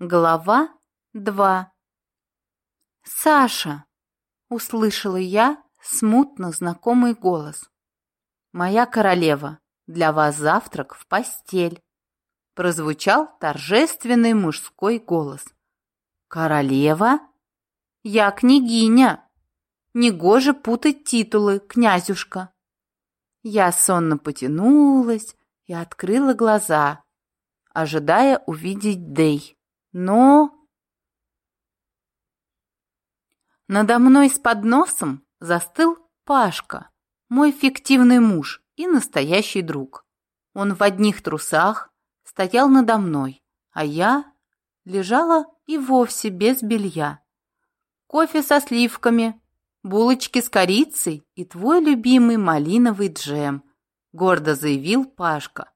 Глава 2 «Саша!» — услышала я смутно знакомый голос. «Моя королева, для вас завтрак в постель!» Прозвучал торжественный мужской голос. «Королева? Я княгиня! Негоже путать титулы, князюшка!» Я сонно потянулась и открыла глаза, ожидая увидеть Дэй. Но... Надо мной с подносом застыл Пашка, мой фиктивный муж и настоящий друг. Он в одних трусах стоял надо мной, а я лежала и вовсе без белья. Кофе со сливками, булочки с корицей и твой любимый малиновый джем, гордо заявил Пашка.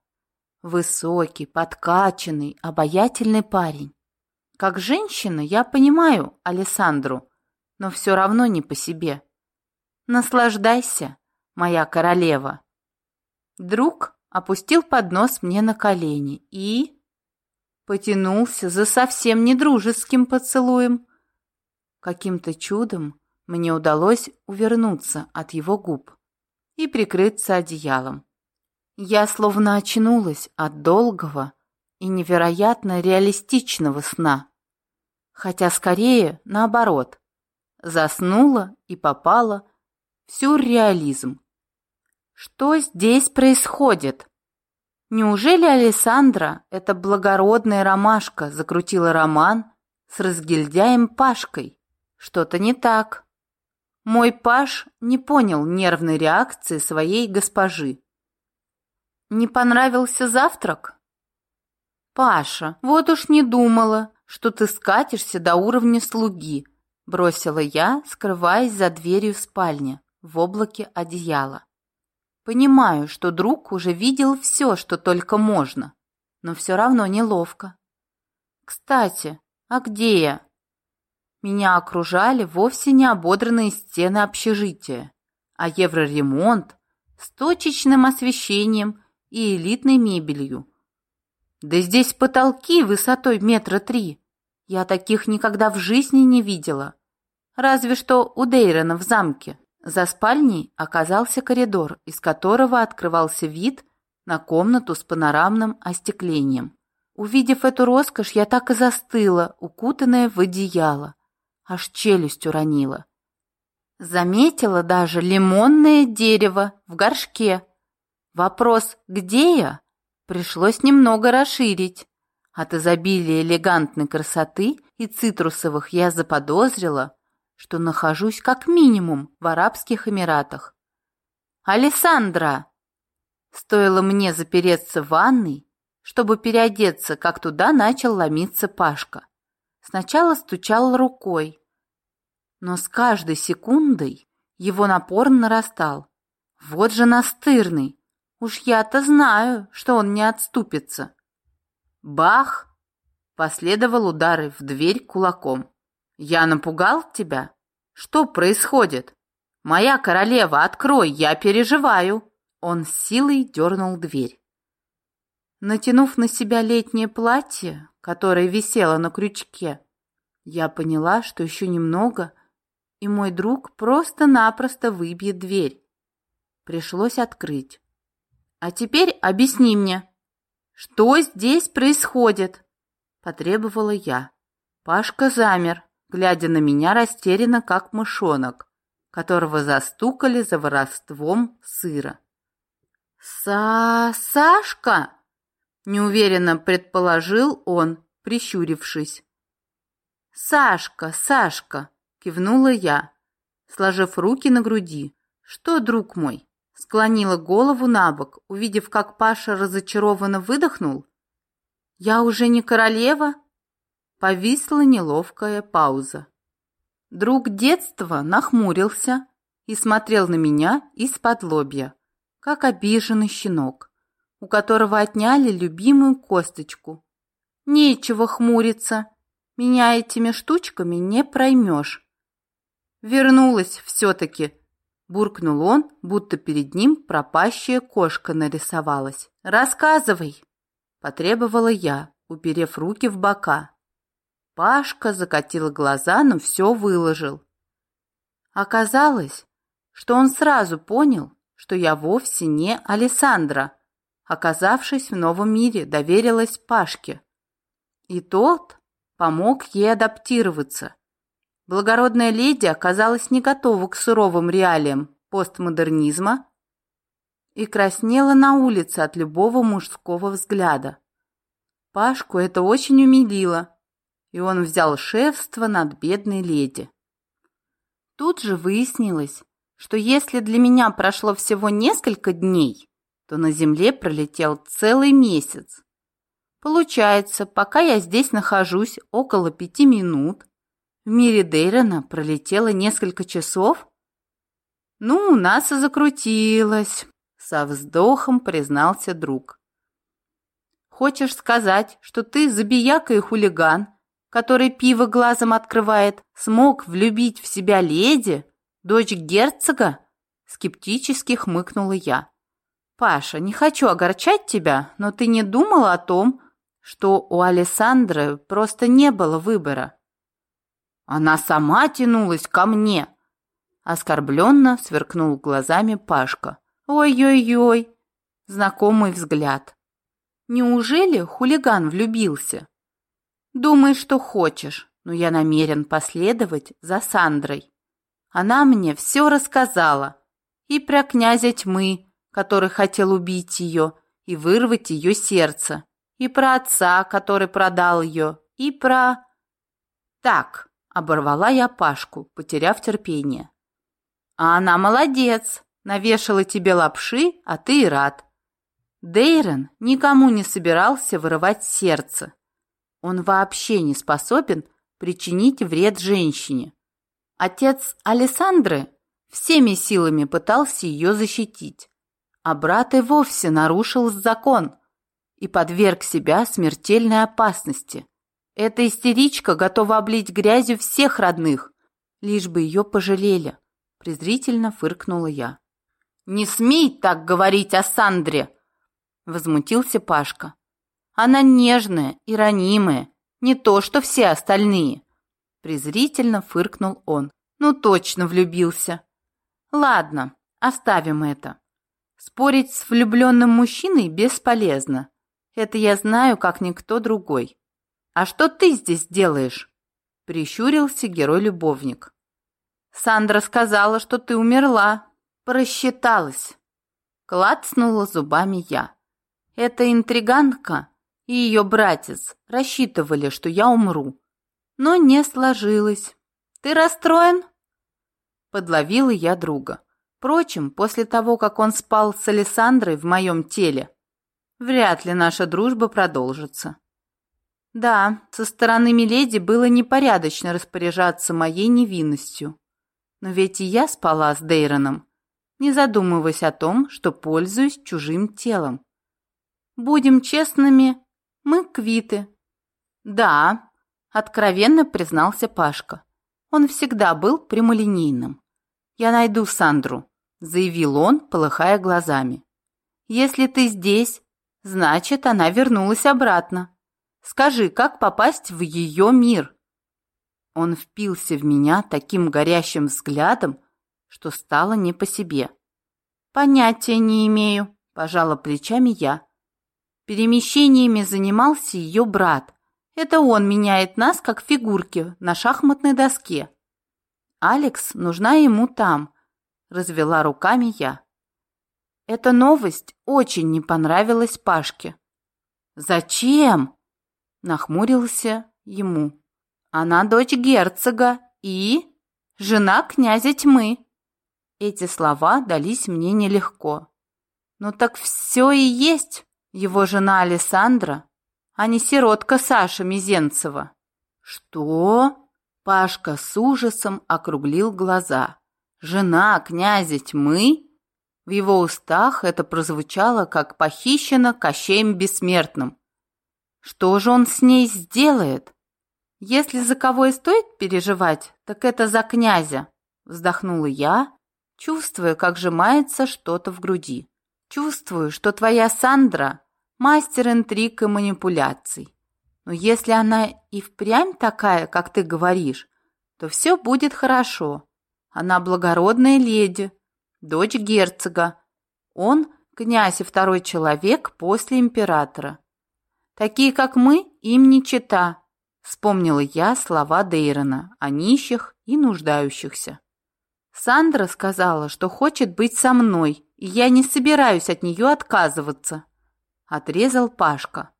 Высокий, подкачанный, обаятельный парень. Как женщина я понимаю Алессандру, но все равно не по себе. Наслаждайся, моя королева. Друг опустил поднос мне на колени и... потянулся за совсем недружеским поцелуем. Каким-то чудом мне удалось увернуться от его губ и прикрыться одеялом. Я словно очнулась от долгого и невероятно реалистичного сна. Хотя скорее наоборот. Заснула и попала в сюрреализм. Что здесь происходит? Неужели Александра, эта благородная ромашка, закрутила роман с разгильдяем Пашкой? Что-то не так. Мой Паш не понял нервной реакции своей госпожи. Не понравился завтрак? «Паша, вот уж не думала, что ты скатишься до уровня слуги», бросила я, скрываясь за дверью спальни в облаке одеяла. Понимаю, что друг уже видел все, что только можно, но все равно неловко. Кстати, а где я? Меня окружали вовсе не ободранные стены общежития, а евроремонт с точечным освещением и элитной мебелью, да здесь потолки высотой метра три. Я таких никогда в жизни не видела. Разве что у Дейрона в замке. За спальней оказался коридор, из которого открывался вид на комнату с панорамным остеклением. Увидев эту роскошь, я так и застыла, укутанная в одеяло. Аж челюсть уронила. Заметила даже лимонное дерево в горшке. Вопрос «Где я?» Пришлось немного расширить. От изобилия элегантной красоты и цитрусовых я заподозрила, что нахожусь как минимум в Арабских Эмиратах. «Алессандра!» Стоило мне запереться в ванной, чтобы переодеться, как туда начал ломиться Пашка. Сначала стучал рукой, но с каждой секундой его напор нарастал. Вот же настырный! Уж я-то знаю, что он не отступится. Бах! Последовал удары в дверь кулаком. Я напугал тебя? Что происходит? Моя королева, открой, я переживаю. Он силой дернул дверь. Натянув на себя летнее платье, которое висело на крючке, я поняла, что еще немного, и мой друг просто-напросто выбьет дверь. Пришлось открыть. А теперь объясни мне, что здесь происходит? Потребовала я. Пашка замер, глядя на меня растерянно, как мышонок, которого застукали за воровством сыра. «Са... Сашка?» — неуверенно предположил он, прищурившись. «Сашка, Сашка!» — кивнула я, сложив руки на груди. «Что, друг мой, Склонила голову на бок, увидев, как Паша разочарованно выдохнул. «Я уже не королева?» Повисла неловкая пауза. Друг детства нахмурился и смотрел на меня из-под лобья, как обиженный щенок, у которого отняли любимую косточку. «Нечего хмуриться, меня этими штучками не проймешь». Вернулась все-таки Буркнул он, будто перед ним пропащая кошка нарисовалась. «Рассказывай!» – потребовала я, уперев руки в бока. Пашка закатил глаза, но все выложил. Оказалось, что он сразу понял, что я вовсе не Александра, оказавшись в новом мире, доверилась Пашке. И тот помог ей адаптироваться. Благородная леди оказалась не готова к суровым реалиям постмодернизма и краснела на улице от любого мужского взгляда. Пашку это очень умилило, и он взял шефство над бедной леди. Тут же выяснилось, что если для меня прошло всего несколько дней, то на Земле пролетел целый месяц. Получается, пока я здесь нахожусь около пяти минут, в мире Дейрона пролетело несколько часов? Ну, у нас и закрутилось, со вздохом признался друг. Хочешь сказать, что ты забияка и хулиган, который пиво глазом открывает, смог влюбить в себя леди, дочь герцога?» Скептически хмыкнула я. «Паша, не хочу огорчать тебя, но ты не думала о том, что у Александры просто не было выбора?» «Она сама тянулась ко мне!» Оскорбленно сверкнул глазами Пашка. «Ой-ой-ой!» Знакомый взгляд. «Неужели хулиган влюбился?» Думай, что хочешь, но я намерен последовать за Сандрой. Она мне все рассказала. И про князя тьмы, который хотел убить ее и вырвать ее сердце. И про отца, который продал ее. И про... Так, оборвала я Пашку, потеряв терпение. А она молодец, навешала тебе лапши, а ты и рад. Дейрон никому не собирался вырывать сердце. Он вообще не способен причинить вред женщине. Отец Александры всеми силами пытался ее защитить, а брат и вовсе нарушил закон и подверг себя смертельной опасности. Эта истеричка готова облить грязью всех родных, лишь бы ее пожалели, презрительно фыркнула я. «Не смей так говорить о Сандре!» Возмутился Пашка. Она нежная и ранимая, не то что все остальные. Презрительно фыркнул он. Ну точно влюбился. Ладно, оставим это. Спорить с влюбленным мужчиной бесполезно. Это я знаю, как никто другой. А что ты здесь делаешь? Прищурился герой-любовник. Сандра сказала, что ты умерла. Просчиталась. Клацнула зубами я. Эта интриганка и ее братец рассчитывали, что я умру. Но не сложилось. Ты расстроен? Подловила я друга. Впрочем, после того, как он спал с Александрой в моем теле, вряд ли наша дружба продолжится. Да, со стороны Миледи было непорядочно распоряжаться моей невинностью. Но ведь и я спала с Дейроном, не задумываясь о том, что пользуюсь чужим телом. Будем честными, мы квиты». «Да», — откровенно признался Пашка. Он всегда был прямолинейным. «Я найду Сандру», — заявил он, полыхая глазами. «Если ты здесь, значит, она вернулась обратно. Скажи, как попасть в ее мир?» Он впился в меня таким горящим взглядом, что стало не по себе. «Понятия не имею», — пожала плечами я. Перемещениями занимался ее брат. Это он меняет нас, как фигурки, на шахматной доске. Алекс нужна ему там, развела руками я. Эта новость очень не понравилась Пашке. «Зачем?» – нахмурился ему. «Она дочь герцога и жена князя тьмы». Эти слова дались мне нелегко. «Ну так все и есть его жена Александра, а не сиротка Саша Мизенцева. Что? Пашка с ужасом округлил глаза. Жена князя тьмы? В его устах это прозвучало, как похищено Кощеем Бессмертным. Что же он с ней сделает? Если за кого и стоит переживать, так это за князя, вздохнула я, чувствуя, как сжимается что-то в груди. Чувствую, что твоя Сандра мастер интриг и манипуляций. Но если она и впрямь такая, как ты говоришь, то все будет хорошо. Она благородная леди, дочь герцога. Он князь и второй человек после императора. Такие, как мы, им не чита, вспомнила я слова Дейрона о нищих и нуждающихся. Сандра сказала, что хочет быть со мной, и я не собираюсь от нее отказываться. Отрезал Пашка.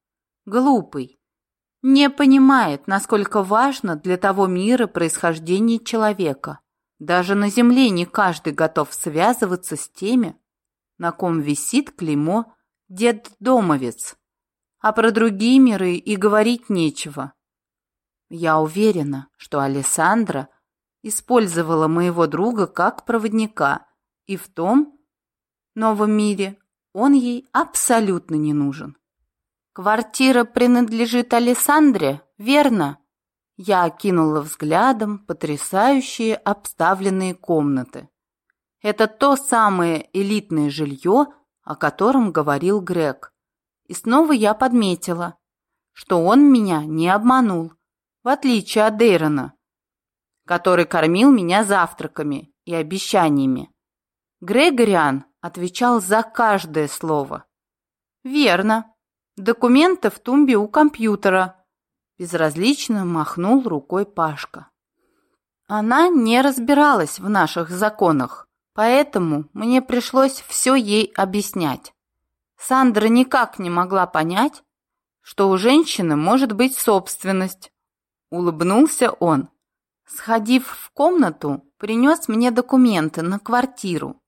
Глупый. Не понимает, насколько важно для того мира происхождение человека. Даже на земле не каждый готов связываться с теми, на ком висит клеймо «дед-домовец». А про другие миры и говорить нечего. Я уверена, что Алессандра использовала моего друга как проводника, и в том новом мире он ей абсолютно не нужен. Квартира принадлежит Алессандре, верно? Я окинула взглядом потрясающие обставленные комнаты. Это то самое элитное жилье, о котором говорил Грег. И снова я подметила, что он меня не обманул, в отличие от Дейрона, который кормил меня завтраками и обещаниями. Грегориан отвечал за каждое слово. «Верно. Документы в тумбе у компьютера», Безразлично махнул рукой Пашка. Она не разбиралась в наших законах, поэтому мне пришлось все ей объяснять. Сандра никак не могла понять, что у женщины может быть собственность. Улыбнулся он. Сходив в комнату, принес мне документы на квартиру.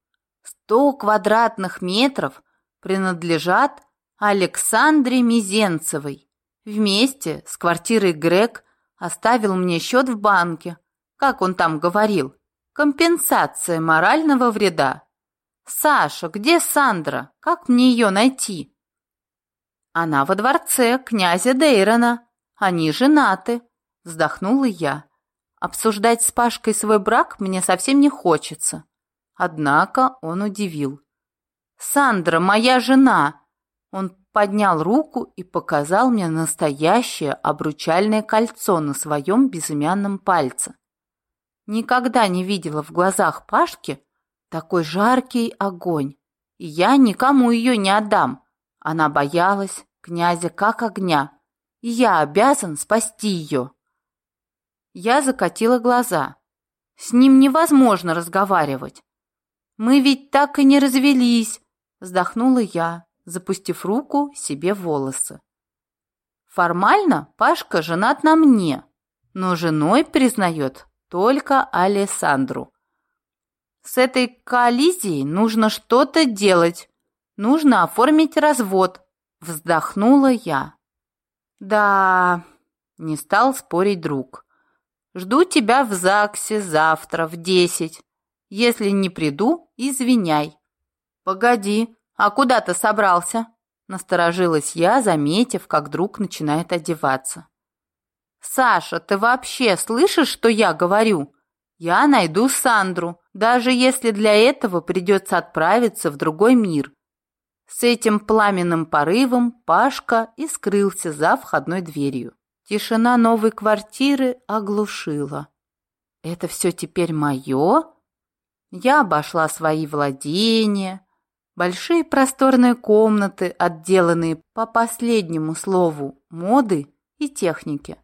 Сто квадратных метров принадлежат Александре Мизенцевой. Вместе с квартирой Грег оставил мне счет в банке. Как он там говорил? Компенсация морального вреда. «Саша, где Сандра? Как мне ее найти?» «Она во дворце князя Дейрона. Они женаты», — вздохнула я. Обсуждать с Пашкой свой брак мне совсем не хочется. Однако он удивил. «Сандра, моя жена!» Он поднял руку и показал мне настоящее обручальное кольцо на своем безымянном пальце. Никогда не видела в глазах Пашки такой жаркий огонь, и я никому ее не отдам. Она боялась князя как огня, и я обязан спасти ее. Я закатила глаза. С ним невозможно разговаривать. Мы ведь так и не развелись, вздохнула я, запустив руку себе в волосы. Формально Пашка женат на мне, но женой признает только Алессандру. С этой коллизией нужно что-то делать, нужно оформить развод, вздохнула я. Да, не стал спорить друг. Жду тебя в ЗАГСе завтра в десять. Если не приду, извиняй. Погоди, «А куда ты собрался?» Насторожилась я, заметив, как друг начинает одеваться. «Саша, ты вообще слышишь, что я говорю? Я найду Сандру, даже если для этого придется отправиться в другой мир». С этим пламенным порывом Пашка и скрылся за входной дверью. Тишина новой квартиры оглушила. «Это все теперь мое?» Я обошла свои владения, Большие просторные комнаты, отделанные по последнему слову моды и техники.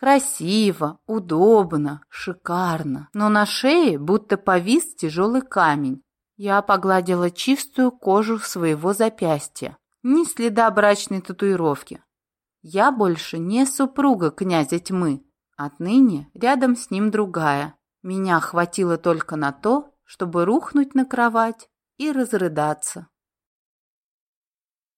Красиво, удобно, шикарно, но на шее будто повис тяжелый камень. Я погладила чистую кожу своего запястья, ни следа брачной татуировки. Я больше не супруга князя тьмы, отныне рядом с ним другая. Меня хватило только на то, чтобы рухнуть на кровать и разрыдаться.